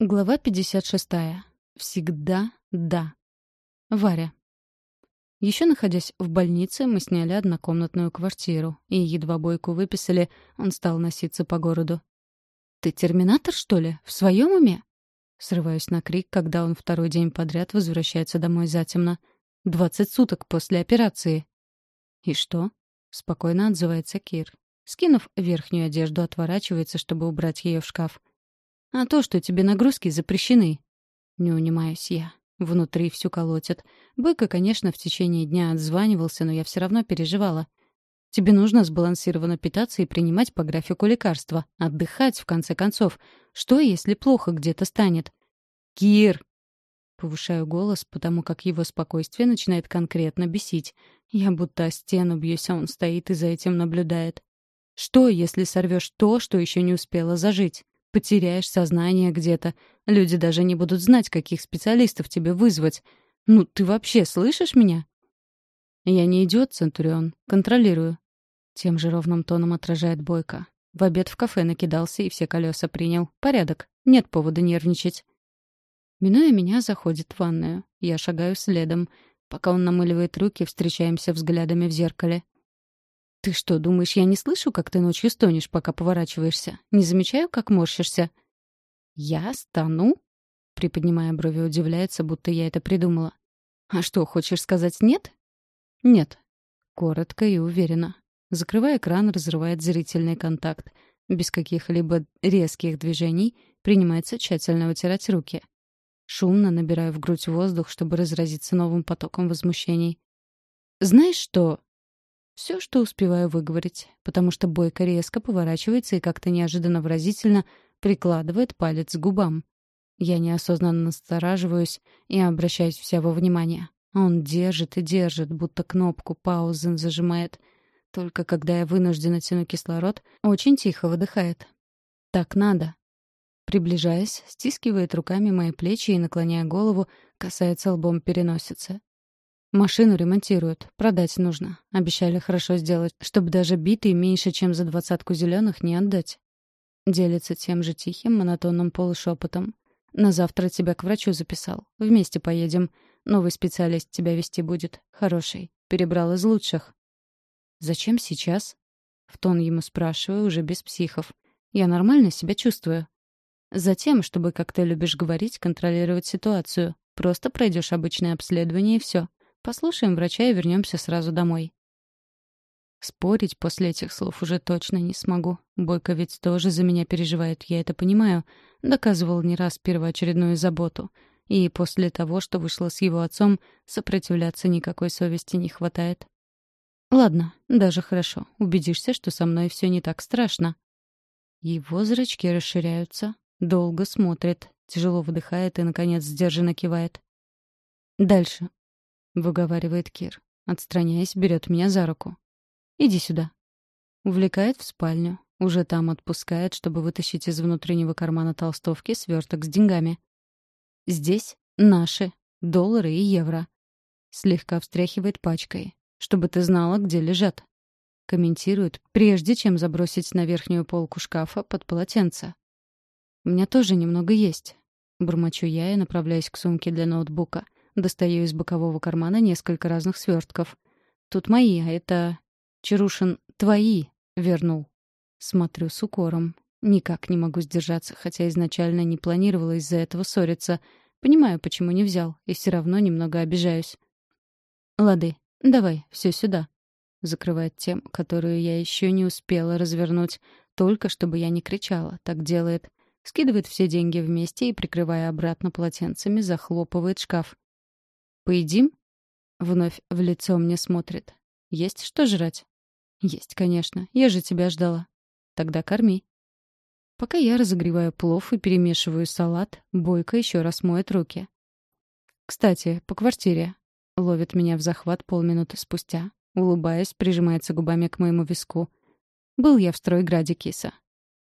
Глава 56. Всегда да. Варя. Еще находясь в больнице, мы сняли однокомнатную квартиру, и едва Бойку выписали, он стал носиться по городу. «Ты терминатор, что ли? В своем уме?» Срываюсь на крик, когда он второй день подряд возвращается домой затемно. «Двадцать суток после операции». «И что?» — спокойно отзывается Кир. Скинув верхнюю одежду, отворачивается, чтобы убрать ее в шкаф. А то, что тебе нагрузки запрещены. Не унимаюсь я. Внутри всю колотит. Быка, конечно, в течение дня отзванивался, но я все равно переживала. Тебе нужно сбалансированно питаться и принимать по графику лекарства. Отдыхать, в конце концов. Что, если плохо где-то станет? «Кир!» Повышаю голос, потому как его спокойствие начинает конкретно бесить. Я будто о стену бьюсь, а он стоит и за этим наблюдает. «Что, если сорвешь то, что еще не успела зажить?» Потеряешь сознание где-то. Люди даже не будут знать, каких специалистов тебе вызвать. Ну, ты вообще слышишь меня? Я не идиот, Центурион. Контролирую. Тем же ровным тоном отражает Бойко. В обед в кафе накидался и все колеса принял. Порядок. Нет повода нервничать. Минуя меня, заходит в ванную. Я шагаю следом. Пока он намыливает руки, встречаемся взглядами в зеркале. «Ты что, думаешь, я не слышу, как ты ночью стонешь, пока поворачиваешься? Не замечаю, как морщишься?» «Я стану?» Приподнимая брови, удивляется, будто я это придумала. «А что, хочешь сказать нет?» «Нет». Коротко и уверенно. Закрывая экран, разрывает зрительный контакт. Без каких-либо резких движений принимается тщательно вытирать руки. Шумно набираю в грудь воздух, чтобы разразиться новым потоком возмущений. «Знаешь что?» Все, что успеваю выговорить, потому что Бойко резко поворачивается и как-то неожиданно выразительно прикладывает палец к губам. Я неосознанно настораживаюсь и обращаюсь вся во внимание. Он держит и держит, будто кнопку паузы зажимает. Только когда я вынуждена тяну кислород, очень тихо выдыхает. «Так надо». Приближаясь, стискивает руками мои плечи и, наклоняя голову, касается лбом переносицы. Машину ремонтируют, продать нужно. Обещали хорошо сделать, чтобы даже битый меньше, чем за двадцатку зеленых, не отдать. Делится тем же тихим, монотонным полушепотом. На завтра тебя к врачу записал. Вместе поедем. Новый специалист тебя вести будет. Хороший. Перебрал из лучших. Зачем сейчас? В тон ему спрашиваю, уже без психов. Я нормально себя чувствую. Затем, чтобы, как ты любишь говорить, контролировать ситуацию. Просто пройдешь обычное обследование и все. Послушаем врача и вернемся сразу домой. Спорить после этих слов уже точно не смогу. Бойко ведь тоже за меня переживает, я это понимаю. Доказывал не раз первоочередную заботу. И после того, что вышло с его отцом, сопротивляться никакой совести не хватает. Ладно, даже хорошо. Убедишься, что со мной все не так страшно. Его зрачки расширяются, долго смотрит, тяжело выдыхает и, наконец, сдержанно кивает. Дальше. — выговаривает Кир. Отстраняясь, берет меня за руку. «Иди сюда». Увлекает в спальню. Уже там отпускает, чтобы вытащить из внутреннего кармана толстовки сверток с деньгами. «Здесь наши. Доллары и евро». Слегка встряхивает пачкой. «Чтобы ты знала, где лежат». Комментирует, прежде чем забросить на верхнюю полку шкафа под полотенце. «У меня тоже немного есть». Бормочу я и направляюсь к сумке для ноутбука — Достаю из бокового кармана несколько разных свертков. Тут мои, а это... Чарушин, твои, вернул. Смотрю с укором. Никак не могу сдержаться, хотя изначально не планировала из-за этого ссориться. Понимаю, почему не взял, и все равно немного обижаюсь. «Лады, давай, все сюда», — закрывает тем, которую я еще не успела развернуть, только чтобы я не кричала, так делает. Скидывает все деньги вместе и, прикрывая обратно полотенцами, захлопывает шкаф. «Поедим?» Вновь в лицо мне смотрит. «Есть что жрать?» «Есть, конечно. Я же тебя ждала. Тогда корми». Пока я разогреваю плов и перемешиваю салат, Бойко еще раз моет руки. «Кстати, по квартире». Ловит меня в захват полминуты спустя. Улыбаясь, прижимается губами к моему виску. «Был я в стройграде киса».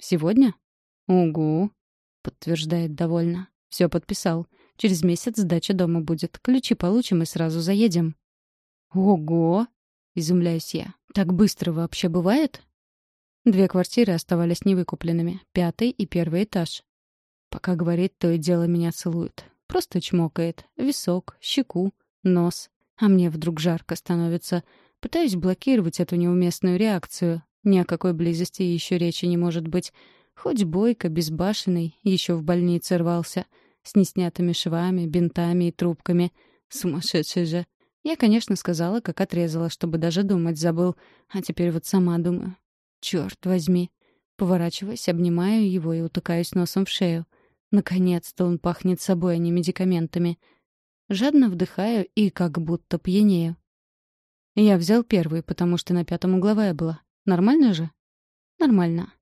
«Сегодня?» «Угу», — подтверждает довольно. «Все подписал. Через месяц сдача дома будет. Ключи получим и сразу заедем». «Ого!» — изумляюсь я. «Так быстро вообще бывает?» Две квартиры оставались невыкупленными. Пятый и первый этаж. Пока говорит, то и дело меня целует. Просто чмокает. Висок, щеку, нос. А мне вдруг жарко становится. Пытаюсь блокировать эту неуместную реакцию. Ни о какой близости еще речи не может быть. Хоть бойко, безбашенный, еще в больнице рвался. С неснятыми швами, бинтами и трубками. Сумасшедший же. Я, конечно, сказала, как отрезала, чтобы даже думать забыл. А теперь вот сама думаю. Черт возьми. Поворачиваясь, обнимаю его и утыкаюсь носом в шею. Наконец-то он пахнет собой, а не медикаментами. Жадно вдыхаю и как будто пьянею. Я взял первый, потому что на пятом угловая была. Нормально же? Нормально.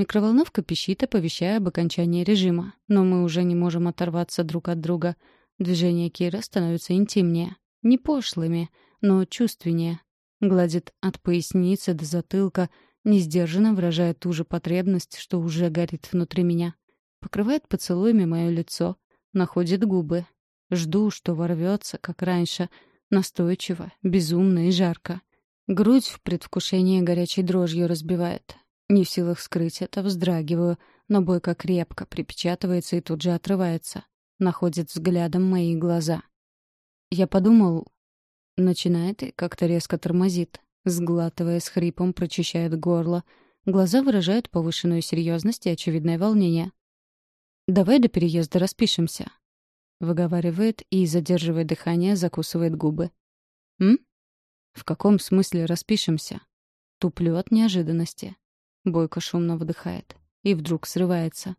Микроволновка пищит, оповещая об окончании режима. Но мы уже не можем оторваться друг от друга. Движения Кира становятся интимнее. Не пошлыми, но чувственнее. Гладит от поясницы до затылка, несдержанно выражая ту же потребность, что уже горит внутри меня. Покрывает поцелуями мое лицо, находит губы. Жду, что ворвется, как раньше, настойчиво, безумно и жарко. Грудь в предвкушении горячей дрожью разбивает. Не в силах скрыть это, вздрагиваю, но бойко крепко припечатывается и тут же отрывается. Находит взглядом мои глаза. Я подумал... Начинает и как-то резко тормозит. Сглатывая с хрипом, прочищает горло. Глаза выражают повышенную серьезность и очевидное волнение. «Давай до переезда распишемся», — выговаривает и, задерживая дыхание, закусывает губы. «М? В каком смысле распишемся?» Туплю от неожиданности. Бойко шумно выдыхает. И вдруг срывается.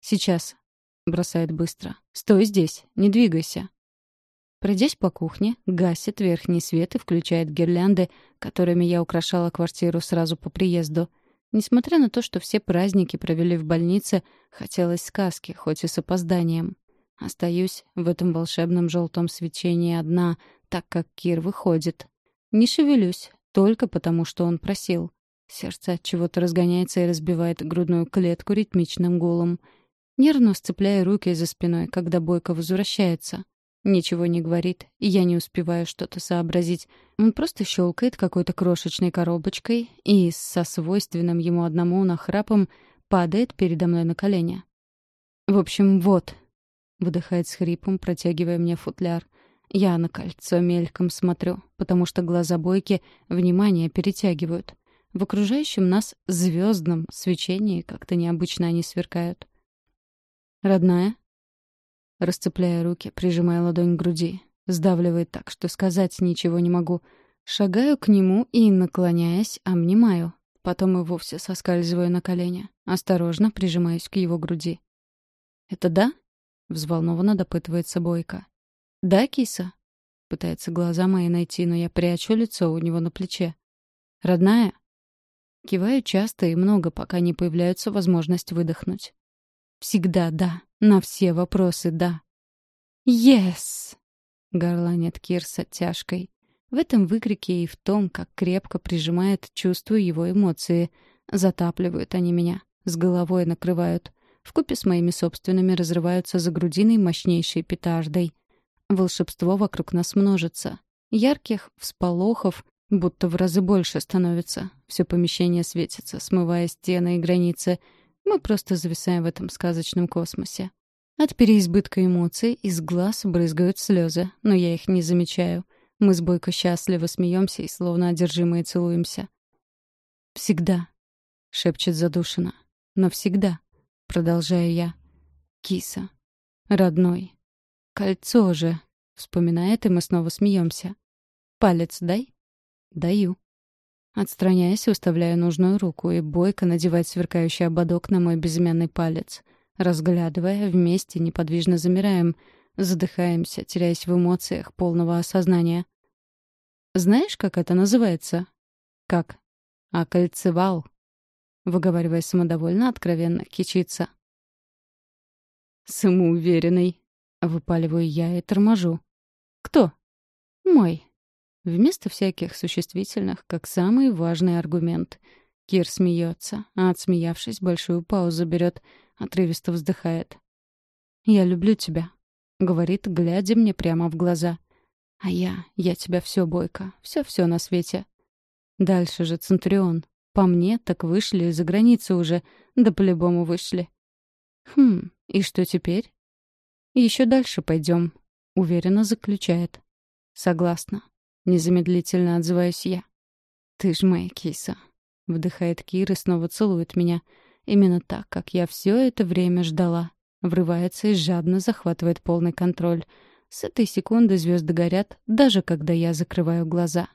«Сейчас», — бросает быстро. «Стой здесь, не двигайся». Пройдясь по кухне, гасит верхний свет и включает гирлянды, которыми я украшала квартиру сразу по приезду — Несмотря на то, что все праздники провели в больнице, хотелось сказки, хоть и с опозданием. Остаюсь в этом волшебном желтом свечении одна, так как Кир выходит. Не шевелюсь, только потому, что он просил. Сердце от чего-то разгоняется и разбивает грудную клетку ритмичным гулом. Нервно сцепляя руки за спиной, когда Бойко возвращается. Ничего не говорит, и я не успеваю что-то сообразить. Он просто щелкает какой-то крошечной коробочкой и со свойственным ему одному нахрапом падает передо мной на колени. «В общем, вот», — выдыхает с хрипом, протягивая мне футляр. Я на кольцо мельком смотрю, потому что глаза бойки внимание перетягивают. В окружающем нас звездном свечении как-то необычно они сверкают. «Родная?» Расцепляя руки, прижимая ладонь к груди. Сдавливает так, что сказать ничего не могу. Шагаю к нему и, наклоняясь, обнимаю. Потом и вовсе соскальзываю на колени. Осторожно прижимаюсь к его груди. «Это да?» — взволнованно допытывается Бойко. «Да, киса?» — пытается глаза мои найти, но я прячу лицо у него на плече. «Родная?» Киваю часто и много, пока не появляется возможность выдохнуть. «Всегда да», на все вопросы «да». «Yes!» — горланит Кир с оттяжкой. В этом выкрике и в том, как крепко прижимает, чувствую его эмоции. Затапливают они меня, с головой накрывают. Вкупе с моими собственными разрываются за грудиной мощнейшей петардой. Волшебство вокруг нас множится. Ярких всполохов будто в разы больше становится. Все помещение светится, смывая стены и границы — мы просто зависаем в этом сказочном космосе. От переизбытка эмоций из глаз брызгают слезы, но я их не замечаю. Мы с Бойко счастливо смеемся и словно одержимые целуемся. «Всегда», — шепчет задушина. «Но всегда», — продолжаю я. «Киса. Родной. Кольцо же», — вспоминает, и мы снова смеемся. «Палец дай?» «Даю». Отстраняясь, выставляю нужную руку и бойко надевать сверкающий ободок на мой безымянный палец. Разглядывая, вместе неподвижно замираем, задыхаемся, теряясь в эмоциях полного осознания. «Знаешь, как это называется?» «Как?» «Окольцевал», — выговаривая самодовольно, откровенно кичится. «Самоуверенный», — выпаливаю я и торможу. «Кто?» «Мой», Вместо всяких существительных, как самый важный аргумент. Кир смеется, а отсмеявшись, большую паузу берет, отрывисто вздыхает. «Я люблю тебя», — говорит, глядя мне прямо в глаза. «А я, я тебя все, Бойко, все-все на свете». Дальше же Центурион. По мне, так вышли за границу уже, да по-любому вышли. Хм, и что теперь? Еще дальше пойдем, уверенно заключает. Согласна. Незамедлительно отзываюсь я. Ты ж моя киса. Вдыхает Кир и снова целует меня. Именно так, как я все это время ждала. Врывается и жадно захватывает полный контроль. С этой секунды звезды горят, даже когда я закрываю глаза.